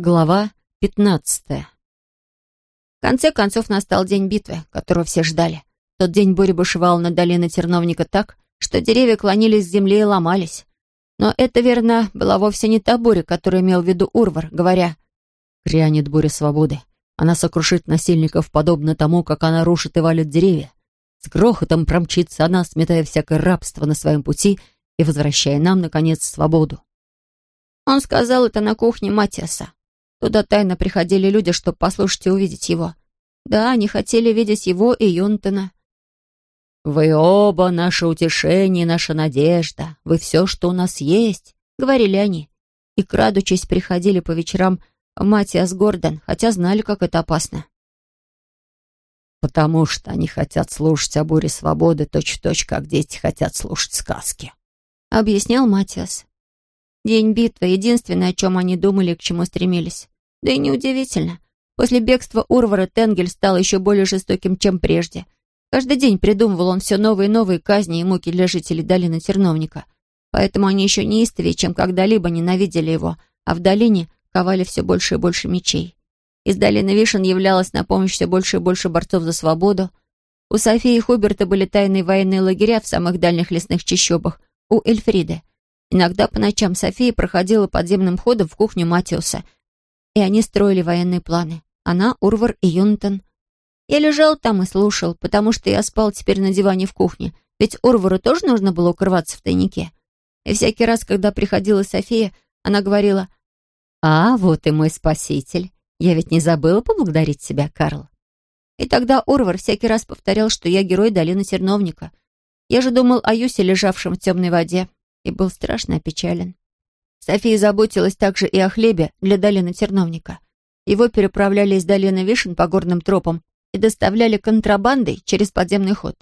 Глава пятнадцатая. В конце концов настал день битвы, которого все ждали. В тот день буря бушевала над долиной Терновника так, что деревья клонились с земли и ломались. Но это, верно, была вовсе не та буря, которую имел в виду Урвар, говоря «Грянет буря свободы. Она сокрушит насильников, подобно тому, как она рушит и валит деревья. С грохотом промчится она, сметая всякое рабство на своем пути и возвращая нам, наконец, свободу». Он сказал это на кухне Матиаса. Туда тайно приходили люди, чтобы послушать и увидеть его. Да, они хотели видеть его и Юнтона. «Вы оба наше утешение, наша надежда. Вы все, что у нас есть», — говорили они. И, крадучись, приходили по вечерам Матиас Гордон, хотя знали, как это опасно. «Потому что они хотят слушать о буре свободы точь-в-точь, -точь, как дети хотят слушать сказки», — объяснял Матиас. День битвы — единственное, о чем они думали и к чему стремились. Да и неудивительно. После бегства Урвара Тенгель стал еще более жестоким, чем прежде. Каждый день придумывал он все новые и новые казни и муки для жителей долины Терновника. Поэтому они еще неистовее, чем когда-либо ненавидели его, а в долине ковали все больше и больше мечей. Из долины Вишен являлась на помощь все больше и больше борцов за свободу. У Софии и Хуберта были тайные военные лагеря в самых дальних лесных чащобах, у Эльфриды. Иногда по ночам София проходила подземным ходом в кухню Матиуса, и они строили военные планы. Она, Урвар и Юнтон. Я лежал там и слушал, потому что я спал теперь на диване в кухне, ведь Урвару тоже нужно было укрываться в тайнике. И всякий раз, когда приходила София, она говорила, «А, вот и мой спаситель. Я ведь не забыла поблагодарить тебя, Карл». И тогда Урвар всякий раз повторял, что я герой долины Терновника. Я же думал о Юсе, лежавшем в темной воде, и был страшно опечален. София заботилась также и о хлебе для долины Терновника. Его переправляли из долины Вишен по горным тропам и доставляли контрабандой через подземный ход.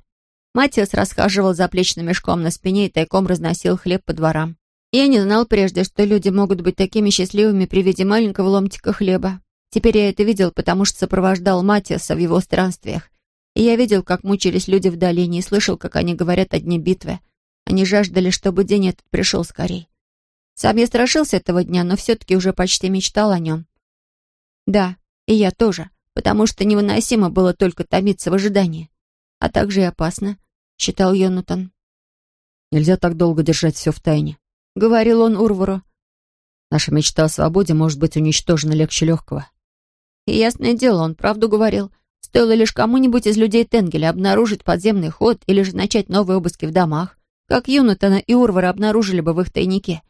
Матиас расхаживал за плечным мешком на спине и тайком разносил хлеб по дворам. Я не знал прежде, что люди могут быть такими счастливыми при виде маленького ломтика хлеба. Теперь я это видел, потому что сопровождал Матиаса в его странствиях. И я видел, как мучились люди в долине, и слышал, как они говорят о дне битвы, они жаждали, чтобы день этот пришел скорей. Сам я страшился этого дня, но все-таки уже почти мечтал о нем. Да, и я тоже, потому что невыносимо было только томиться в ожидании. А также и опасно, считал Йонатан. «Нельзя так долго держать все в тайне», — говорил он Урвору. «Наша мечта о свободе может быть уничтожена легче легкого». И ясное дело, он правду говорил. Стоило лишь кому-нибудь из людей Тенгеля обнаружить подземный ход или же начать новые обыски в домах, как Юнатана и Урвара обнаружили бы в их тайнике.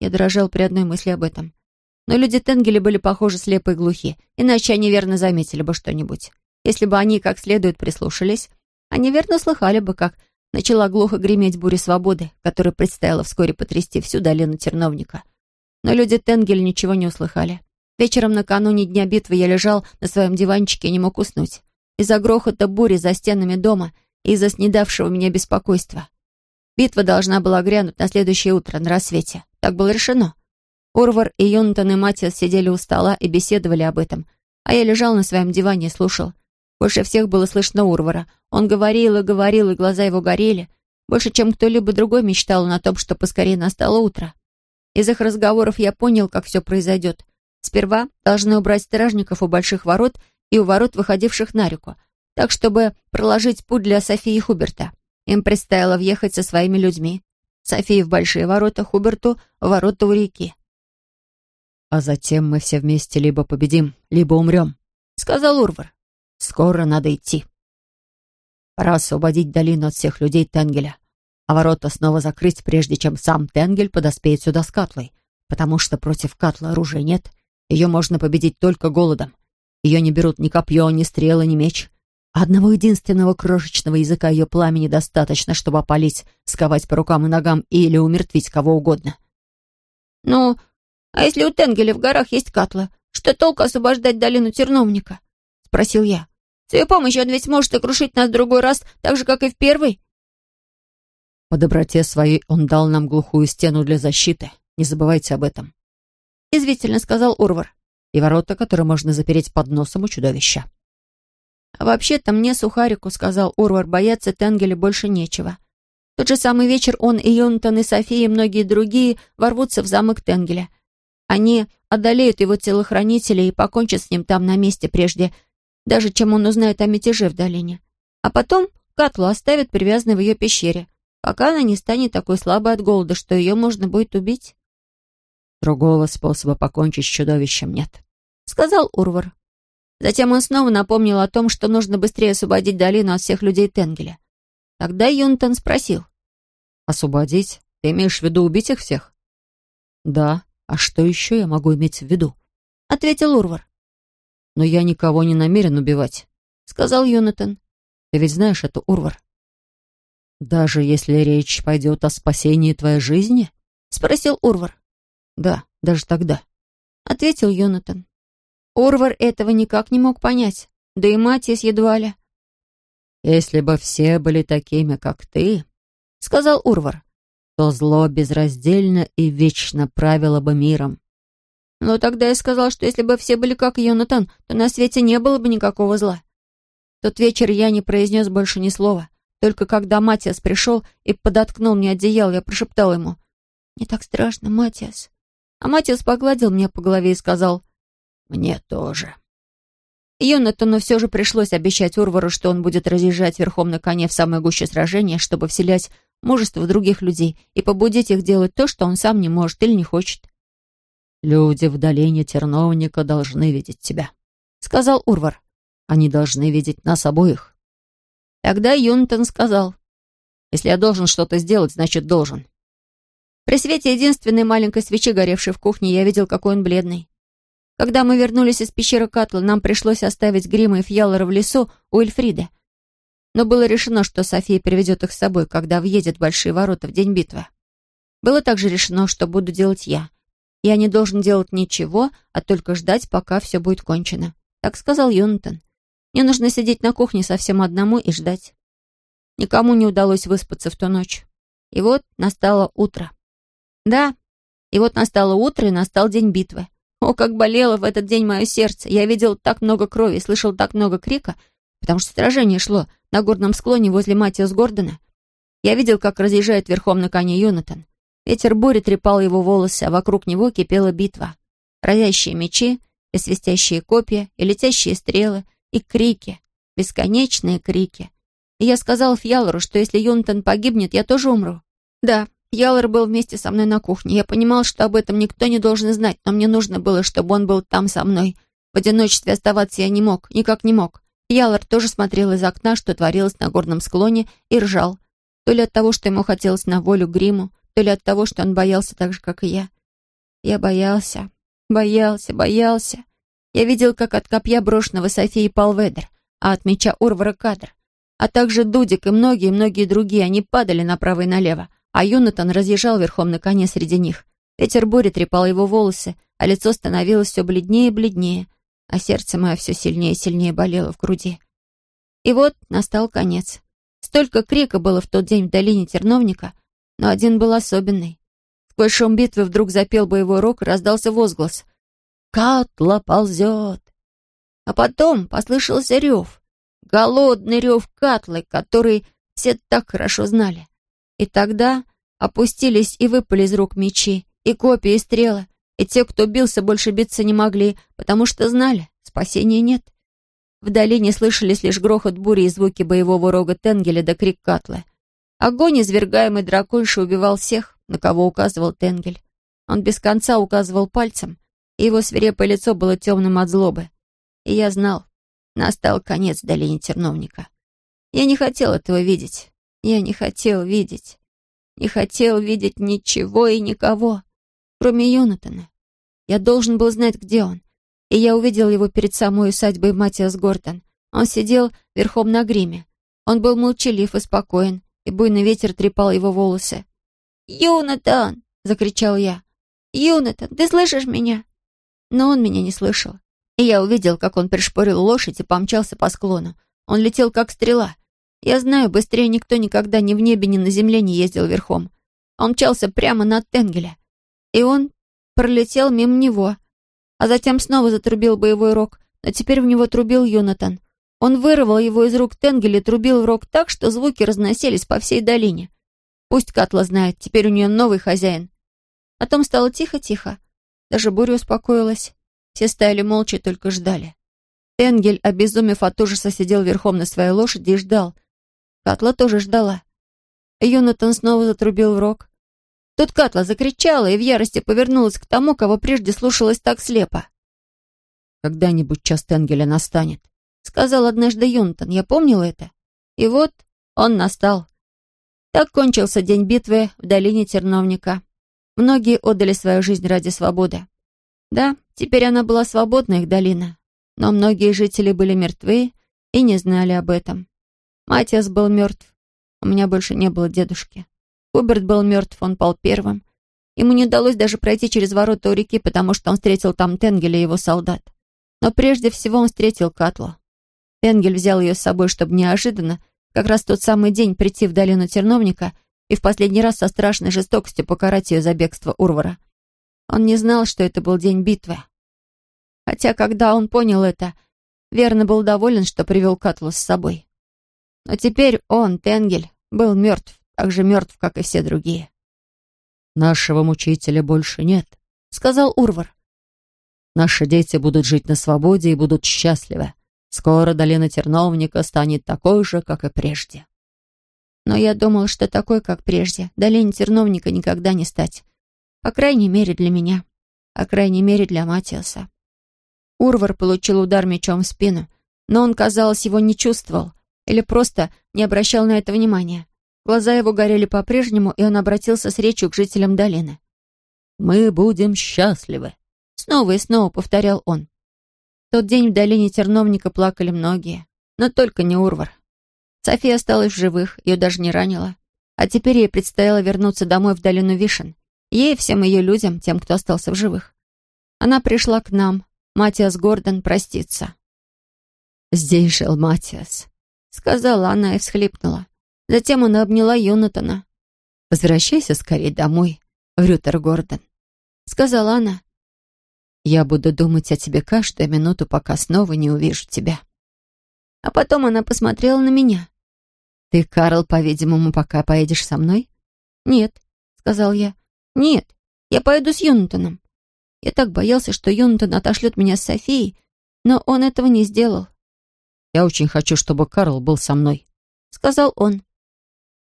Я дрожал при одной мысли об этом. Но люди Тенгеля были, похоже, слепы и глухи, иначе они верно заметили бы что-нибудь. Если бы они как следует прислушались, они верно слыхали бы, как начала глухо греметь буря свободы, которая предстояла вскоре потрясти всю долину Терновника. Но люди Тенгеля ничего не услыхали. Вечером накануне дня битвы я лежал на своем диванчике и не мог уснуть. Из-за грохота бури за стенами дома и из-за снедавшего меня беспокойства. Битва должна была грянуть на следующее утро, на рассвете. Так было решено. Урвар и Йонатан и Матиас сидели у стола и беседовали об этом, а я лежал на своем диване и слушал. Больше всех было слышно Урвара. Он говорил и говорил, и глаза его горели. Больше, чем кто-либо другой мечтал он о том, что поскорее настало утро. Из их разговоров я понял, как все произойдет. Сперва должны убрать стражников у больших ворот и у ворот, выходивших на реку, так, чтобы проложить путь для Софии Хуберта. Им предстояло въехать со своими людьми. Софии в большие ворота, Хуберту в ворота у реки. «А затем мы все вместе либо победим, либо умрем», — сказал Урвар. «Скоро надо идти. Пора освободить долину от всех людей Тенгеля, а ворота снова закрыть, прежде чем сам Тенгель подоспеет сюда с Катлой, потому что против Катлы оружия нет, ее можно победить только голодом. Ее не берут ни копье, ни стрелы, ни меч. Одного единственного крошечного языка ее пламени достаточно, чтобы опалить, сковать по рукам и ногам или умертвить кого угодно. «Ну, а если у Тенгеля в горах есть катла, что толку освобождать долину Терновника?» — спросил я. «С ее помощью он ведь сможет окрушить нас в другой раз, так же, как и в первый». «По доброте своей он дал нам глухую стену для защиты. Не забывайте об этом», — извительно сказал Урвар. «И ворота, которые можно запереть под носом у чудовища». А вообще-то мне, Сухарику, сказал Урвар, бояться Тенгеля больше нечего. В тот же самый вечер он и Йонтон, и София, и многие другие ворвутся в замок Тенгеля. Они одолеют его телохранителей и покончат с ним там на месте прежде, даже чем он узнает о мятеже в долине. А потом Катлу оставят привязанной в ее пещере, пока она не станет такой слабой от голода, что ее можно будет убить. Другого способа покончить с чудовищем нет, сказал Урвар. Затем он снова напомнил о том, что нужно быстрее освободить долину от всех людей Тенгеля. Тогда Юнтон спросил. «Освободить? Ты имеешь в виду убить их всех?» «Да. А что еще я могу иметь в виду?» — ответил Урвар. «Но я никого не намерен убивать», — сказал Юнатан. «Ты ведь знаешь это, Урвар?» «Даже если речь пойдет о спасении твоей жизни?» — спросил Урвар. «Да, даже тогда», — ответил Йонатан. Урвар этого никак не мог понять, да и Матис едва ли. «Если бы все были такими, как ты», — сказал Урвар, «то зло безраздельно и вечно правило бы миром». Но тогда я сказал, что если бы все были как Йонатан, то на свете не было бы никакого зла. Тот вечер я не произнес больше ни слова. Только когда Матиас пришел и подоткнул мне одеяло, я прошептал ему, «Не так страшно, Матиас». А Матиас погладил меня по голове и сказал, «Мне тоже». Йонатану все же пришлось обещать Урвару, что он будет разъезжать верхом на коне в самой гуще сражения, чтобы вселять мужество других людей и побудить их делать то, что он сам не может или не хочет. «Люди в долине Терновника должны видеть тебя», — сказал Урвар. «Они должны видеть нас обоих». Тогда Юнтон сказал, «Если я должен что-то сделать, значит, должен». При свете единственной маленькой свечи, горевшей в кухне, я видел, какой он бледный. Когда мы вернулись из пещеры Катла, нам пришлось оставить Грима и Фьяллера в лесу у Эльфриды. Но было решено, что София приведет их с собой, когда въедет в Большие ворота в день битвы. Было также решено, что буду делать я. Я не должен делать ничего, а только ждать, пока все будет кончено. Так сказал Йонатан. Мне нужно сидеть на кухне совсем одному и ждать. Никому не удалось выспаться в ту ночь. И вот настало утро. Да, и вот настало утро, и настал день битвы. О, как болело в этот день мое сердце. Я видел так много крови, слышал так много крика, потому что сражение шло на горном склоне возле Матиас Гордона. Я видел, как разъезжает верхом на коне Йонатан. Ветер бури трепал его волосы, а вокруг него кипела битва. Разящие мечи, и свистящие копья, и летящие стрелы, и крики, бесконечные крики. И я сказал Фьялору, что если Йонатан погибнет, я тоже умру. Да, Ялор был вместе со мной на кухне. Я понимал, что об этом никто не должен знать, но мне нужно было, чтобы он был там со мной. В одиночестве оставаться я не мог, никак не мог. Ялор тоже смотрел из окна, что творилось на горном склоне, и ржал. То ли от того, что ему хотелось на волю гриму, то ли от того, что он боялся так же, как и я. Я боялся, боялся, боялся. Я видел, как от копья брошенного Софии пал Ведер, а от меча Урвара Кадр, а также Дудик и многие-многие другие, они падали направо и налево а Юнатан разъезжал верхом на коне среди них. Ветер бури трепал его волосы, а лицо становилось все бледнее и бледнее, а сердце мое все сильнее и сильнее болело в груди. И вот настал конец. Столько крика было в тот день в долине Терновника, но один был особенный. Сквозь шум битвы вдруг запел боевой рог и раздался возглас. «Катла ползет!» А потом послышался рев. Голодный рев Катлы, который все так хорошо знали. И тогда опустились и выпали из рук мечи, и копья, и стрелы, и те, кто бился, больше биться не могли, потому что знали, спасения нет. В долине слышались лишь грохот бури и звуки боевого рога Тенгеля да крик Катлы. Огонь, извергаемый драконши, убивал всех, на кого указывал Тенгель. Он без конца указывал пальцем, и его свирепое лицо было темным от злобы. И я знал, настал конец долине Терновника. Я не хотел этого видеть, я не хотел видеть. Не хотел видеть ничего и никого, кроме Йонатана. Я должен был знать, где он. И я увидел его перед самой усадьбой Матиас Гортон. Он сидел верхом на гриме. Он был молчалив и спокоен, и буйный ветер трепал его волосы. «Юнатан!» — закричал я. «Юнатан, ты слышишь меня?» Но он меня не слышал. И я увидел, как он пришпорил лошадь и помчался по склону. Он летел, как стрела. Я знаю, быстрее никто никогда ни в небе, ни на земле не ездил верхом. Он мчался прямо над Тенгеля. И он пролетел мимо него. А затем снова затрубил боевой рог, но теперь в него трубил Юнатан. Он вырвал его из рук Тенгеля и трубил в рог так, что звуки разносились по всей долине. Пусть Катла знает, теперь у нее новый хозяин. Потом стало тихо-тихо. Даже буря успокоилась. Все стояли молча только ждали. Энгель, обезумев от ужаса, сидел верхом на своей лошади и ждал. Катла тоже ждала. Юнатан снова затрубил в рог. Тут Катла закричала и в ярости повернулась к тому, кого прежде слушалась так слепо. «Когда-нибудь час Тенгеля настанет», — сказал однажды Юнтон. Я помнила это. И вот он настал. Так кончился день битвы в долине Терновника. Многие отдали свою жизнь ради свободы. Да, теперь она была свободна, их долина. Но многие жители были мертвы и не знали об этом. Матиас был мертв. У меня больше не было дедушки. Хуберт был мертв, он пал первым. Ему не удалось даже пройти через ворота у реки, потому что он встретил там Тенгеля и его солдат. Но прежде всего он встретил Катлу. Тенгель взял ее с собой, чтобы неожиданно, как раз тот самый день, прийти в долину Терновника и в последний раз со страшной жестокостью покарать ее за бегство Урвара. Он не знал, что это был день битвы. Хотя, когда он понял это, верно был доволен, что привел Катлу с собой. Но теперь он, Тенгель, был мертв, так же мертв, как и все другие. «Нашего мучителя больше нет», — сказал Урвар. «Наши дети будут жить на свободе и будут счастливы. Скоро долина Терновника станет такой же, как и прежде». Но я думал, что такой, как прежде, долине Терновника никогда не стать. По крайней мере, для меня. По крайней мере, для Матиаса. Урвар получил удар мечом в спину, но он, казалось, его не чувствовал или просто не обращал на это внимания. Глаза его горели по-прежнему, и он обратился с речью к жителям долины. «Мы будем счастливы», — снова и снова повторял он. В тот день в долине Терновника плакали многие, но только не Урвар. София осталась в живых, ее даже не ранило. А теперь ей предстояло вернуться домой в долину Вишен. Ей и всем ее людям, тем, кто остался в живых. Она пришла к нам, Матиас Гордон проститься. «Здесь жил Матиас», — сказала она и всхлипнула. Затем она обняла Йонатана. «Возвращайся скорее домой, Рютер Гордон», — сказала она. «Я буду думать о тебе каждую минуту, пока снова не увижу тебя». А потом она посмотрела на меня. «Ты, Карл, по-видимому, пока поедешь со мной?» «Нет», — сказал я. «Нет, я поеду с Йонатаном. Я так боялся, что Йонатан отошлет меня с Софией, но он этого не сделал. «Я очень хочу, чтобы Карл был со мной», — сказал он.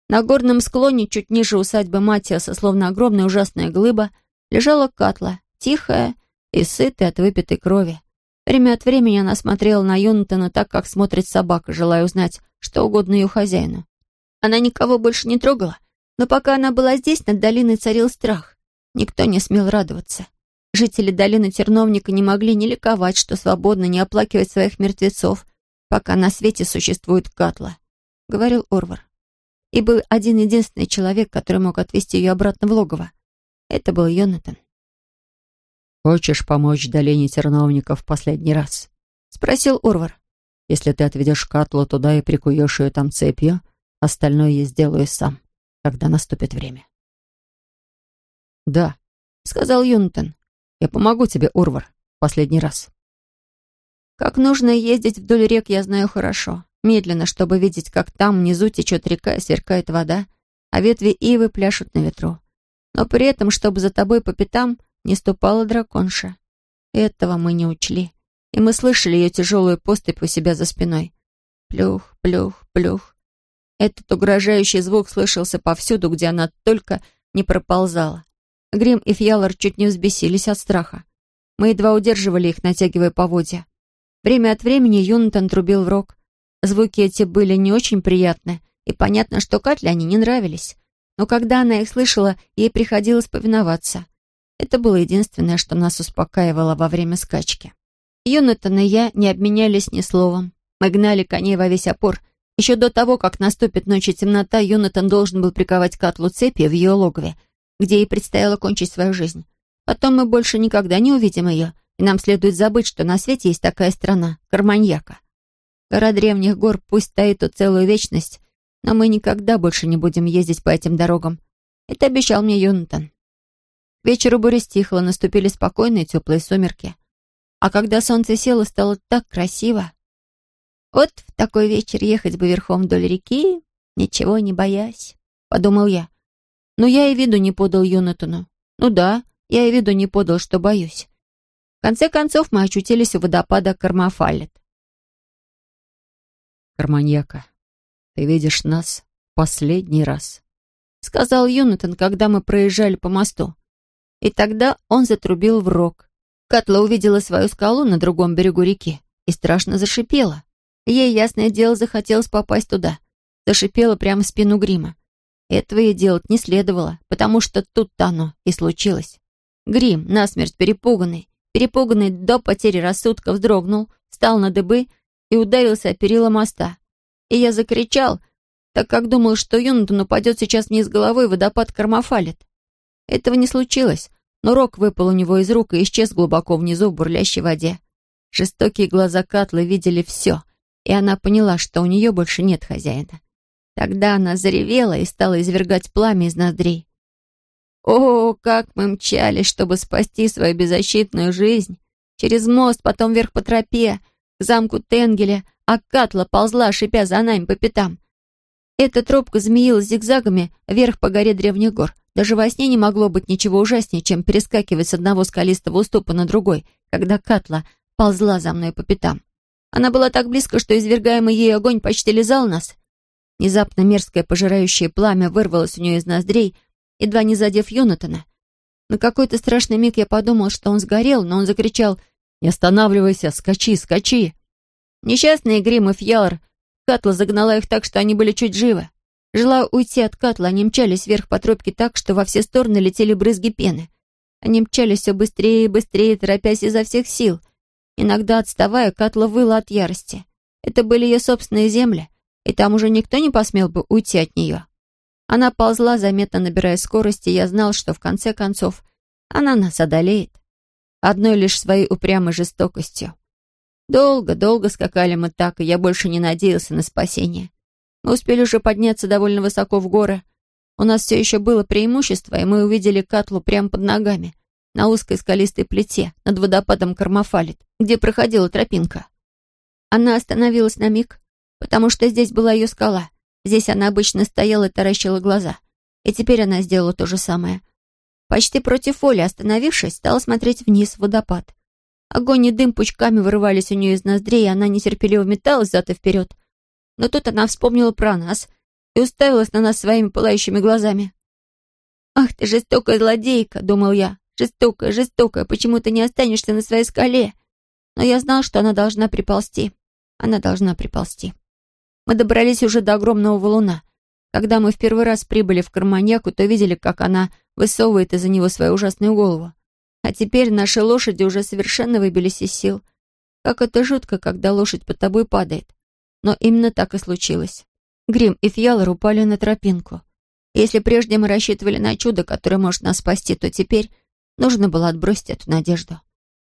На горном склоне, чуть ниже усадьбы Матиаса, словно огромная ужасная глыба, лежала Катла, тихая и сытая от выпитой крови. Время от времени она смотрела на Йонатана так, как смотрит собака, желая узнать, что угодно ее хозяину. Она никого больше не трогала, но пока она была здесь, над долиной царил страх. Никто не смел радоваться. Жители долины Терновника не могли не ликовать, что свободно не оплакивать своих мертвецов, пока на свете существует Катла, — говорил Орвар. И был один единственный человек, который мог отвезти ее обратно в логово. Это был Йонатан. «Хочешь помочь долине Терновника в последний раз?» — спросил Орвар. «Если ты отведешь Катлу туда и прикуешь ее там цепью, остальное я сделаю сам, когда наступит время». «Да», — сказал Юнтон. Я помогу тебе, Урвар, последний раз. Как нужно ездить вдоль рек, я знаю хорошо. Медленно, чтобы видеть, как там внизу течет река и сверкает вода, а ветви ивы пляшут на ветру. Но при этом, чтобы за тобой по пятам не ступала драконша. Этого мы не учли. И мы слышали ее тяжелую поступь у себя за спиной. Плюх, плюх, плюх. Этот угрожающий звук слышался повсюду, где она только не проползала. Грим и Фьялор чуть не взбесились от страха. Мы едва удерживали их, натягивая поводья. Время от времени Юнтон трубил в рог. Звуки эти были не очень приятны, и понятно, что Катле они не нравились. Но когда она их слышала, ей приходилось повиноваться. Это было единственное, что нас успокаивало во время скачки. Юнатан и я не обменялись ни словом. Мы гнали коней во весь опор. Еще до того, как наступит ночь и темнота, Юнатан должен был приковать Катлу цепи в ее логове, где ей предстояло кончить свою жизнь. Потом мы больше никогда не увидим ее, и нам следует забыть, что на свете есть такая страна — Карманьяка. Гора древних гор пусть стоит тут целую вечность, но мы никогда больше не будем ездить по этим дорогам. Это обещал мне Юнтон. Вечеру буря стихла, наступили спокойные теплые сумерки. А когда солнце село, стало так красиво. Вот в такой вечер ехать бы верхом вдоль реки, ничего не боясь, — подумал я. Но я и виду не подал Йонатану. Ну да, я и виду не подал, что боюсь. В конце концов мы очутились у водопада Кармафалет. «Карманьяка, ты видишь нас последний раз», — сказал Юнатан, когда мы проезжали по мосту. И тогда он затрубил в рог. Катла увидела свою скалу на другом берегу реки и страшно зашипела. Ей, ясное дело, захотелось попасть туда. Зашипела прямо в спину грима. Этого ей делать не следовало, потому что тут-то оно и случилось. Грим, насмерть перепуганный, перепуганный до потери рассудка, вздрогнул, встал на дыбы и ударился о перила моста. И я закричал, так как думал, что Юнатан упадет сейчас вниз головой, и водопад кармофалит. Этого не случилось, но рог выпал у него из рук и исчез глубоко внизу в бурлящей воде. Жестокие глаза Катлы видели все, и она поняла, что у нее больше нет хозяина. Тогда она заревела и стала извергать пламя из ноздрей. О, как мы мчались, чтобы спасти свою беззащитную жизнь! Через мост, потом вверх по тропе, к замку Тенгеля, а Катла ползла, шипя за нами по пятам. Эта тропка змеилась зигзагами вверх по горе древних гор. Даже во сне не могло быть ничего ужаснее, чем перескакивать с одного скалистого уступа на другой, когда Катла ползла за мной по пятам. Она была так близко, что извергаемый ей огонь почти лизал нас. Внезапно мерзкое пожирающее пламя вырвалось у нее из ноздрей, едва не задев Йонатана. На какой-то страшный миг я подумал, что он сгорел, но он закричал «Не останавливайся! Скачи, скачи!» Несчастные Грим и Фьялр, Катла загнала их так, что они были чуть живы. Желая уйти от Катла, они мчались вверх по тропке так, что во все стороны летели брызги пены. Они мчались все быстрее и быстрее, торопясь изо всех сил. Иногда, отставая, Катла выла от ярости. Это были ее собственные земли, и там уже никто не посмел бы уйти от нее. Она ползла, заметно набирая скорость, и я знал, что в конце концов она нас одолеет. Одной лишь своей упрямой жестокостью. Долго-долго скакали мы так, и я больше не надеялся на спасение. Мы успели уже подняться довольно высоко в горы. У нас все еще было преимущество, и мы увидели Катлу прямо под ногами, на узкой скалистой плите, над водопадом Кармафалит, где проходила тропинка. Она остановилась на миг, потому что здесь была ее скала. Здесь она обычно стояла и таращила глаза. И теперь она сделала то же самое. Почти против воли, остановившись, стала смотреть вниз в водопад. Огонь и дым пучками вырывались у нее из ноздрей, и она нетерпеливо металась зад и вперед. Но тут она вспомнила про нас и уставилась на нас своими пылающими глазами. «Ах ты, жестокая злодейка!» — думал я. «Жестокая, жестокая, почему ты не останешься на своей скале?» Но я знал, что она должна приползти. Она должна приползти. Мы добрались уже до огромного валуна. Когда мы в первый раз прибыли в Карманьяку, то видели, как она высовывает из-за него свою ужасную голову. А теперь наши лошади уже совершенно выбились из сил. Как это жутко, когда лошадь под тобой падает. Но именно так и случилось. Грим и Фьялор упали на тропинку. Если прежде мы рассчитывали на чудо, которое может нас спасти, то теперь нужно было отбросить эту надежду.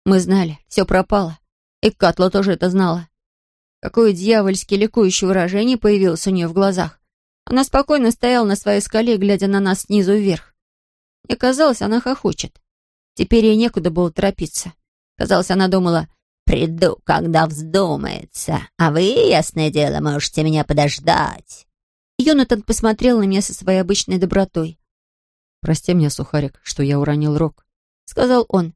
Мы знали, все пропало. И Катла тоже это знала. Какое дьявольски ликующее выражение появилось у нее в глазах. Она спокойно стояла на своей скале, глядя на нас снизу вверх. Мне казалось, она хохочет. Теперь ей некуда было торопиться. Казалось, она думала, «Приду, когда вздумается, а вы, ясное дело, можете меня подождать». Йонатан посмотрел на меня со своей обычной добротой. «Прости меня, Сухарик, что я уронил рог», — сказал он.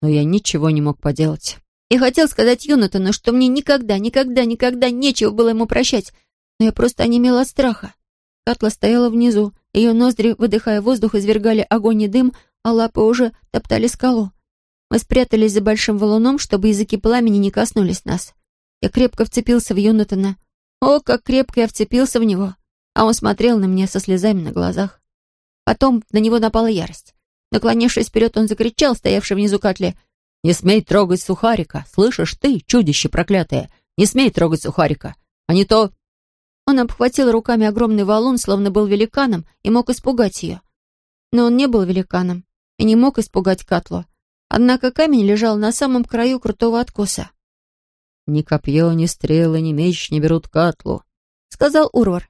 «Но я ничего не мог поделать. Я хотел сказать Йонатану, что мне никогда, никогда, никогда нечего было ему прощать, но я просто онемела от страха. Катла стояла внизу, ее ноздри, выдыхая воздух, извергали огонь и дым, а лапы уже топтали скалу. Мы спрятались за большим валуном, чтобы языки пламени не коснулись нас. Я крепко вцепился в Йонатана. О, как крепко я вцепился в него! А он смотрел на меня со слезами на глазах. Потом на него напала ярость. Наклонившись вперед, он закричал, стоявший внизу Катле, «Не смей трогать сухарика! Слышишь ты, чудище проклятое! Не смей трогать сухарика! А не то...» Он обхватил руками огромный валун, словно был великаном, и мог испугать ее. Но он не был великаном и не мог испугать Катлу. Однако камень лежал на самом краю крутого откоса. «Ни копье, ни стрелы, ни меч не берут Катлу», — сказал Урвар.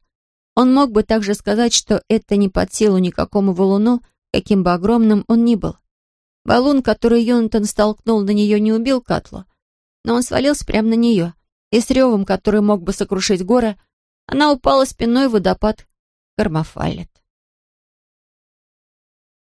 Он мог бы также сказать, что это не под силу никакому валуну, каким бы огромным он ни был. Валун, который Йонатан столкнул на нее, не убил Катлу, но он свалился прямо на нее, и с ревом, который мог бы сокрушить горы, она упала спиной в водопад Кармафалет.